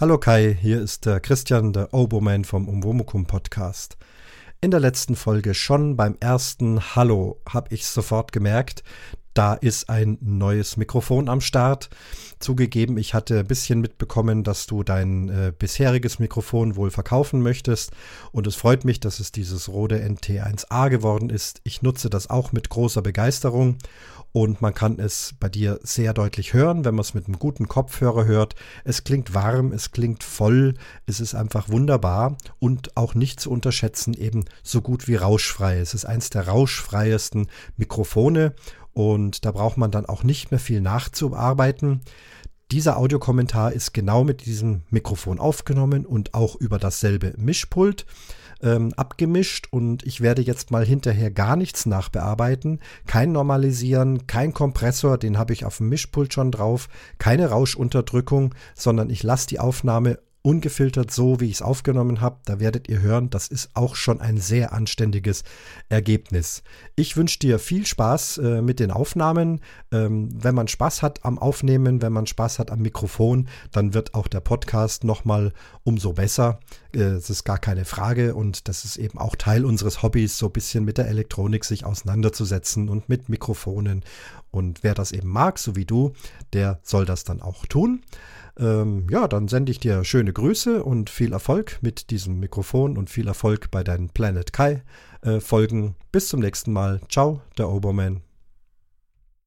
Hallo Kai, hier ist der Christian, der Oboman vom Umwomukum Podcast. In der letzten Folge schon beim ersten Hallo habe ich sofort gemerkt, da ist ein neues Mikrofon am Start. Zugegeben, ich hatte ein bisschen mitbekommen, dass du dein äh, bisheriges Mikrofon wohl verkaufen möchtest. Und es freut mich, dass es dieses Rode NT1A geworden ist. Ich nutze das auch mit großer Begeisterung. Und man kann es bei dir sehr deutlich hören, wenn man es mit einem guten Kopfhörer hört. Es klingt warm, es klingt voll, es ist einfach wunderbar und auch nicht zu unterschätzen, eben so gut wie rauschfrei. Es ist eins der rauschfreiesten Mikrofone und da braucht man dann auch nicht mehr viel nachzuarbeiten. Dieser Audiokommentar ist genau mit diesem Mikrofon aufgenommen und auch über dasselbe Mischpult ähm, abgemischt und ich werde jetzt mal hinterher gar nichts nachbearbeiten. Kein Normalisieren, kein Kompressor, den habe ich auf dem Mischpult schon drauf, keine Rauschunterdrückung, sondern ich lasse die Aufnahme ungefiltert so, wie ich es aufgenommen habe. Da werdet ihr hören, das ist auch schon ein sehr anständiges Ergebnis. Ich wünsche dir viel Spaß äh, mit den Aufnahmen. Ähm, wenn man Spaß hat am Aufnehmen, wenn man Spaß hat am Mikrofon, dann wird auch der Podcast nochmal umso besser. Äh, es ist gar keine Frage und das ist eben auch Teil unseres Hobbys, so ein bisschen mit der Elektronik sich auseinanderzusetzen und mit Mikrofonen. Und wer das eben mag, so wie du, der soll das dann auch tun. Ähm, ja, dann sende ich dir schöne Grüße und viel Erfolg mit diesem Mikrofon und viel Erfolg bei deinen Planet Kai äh, Folgen. Bis zum nächsten Mal. Ciao, der Oberman.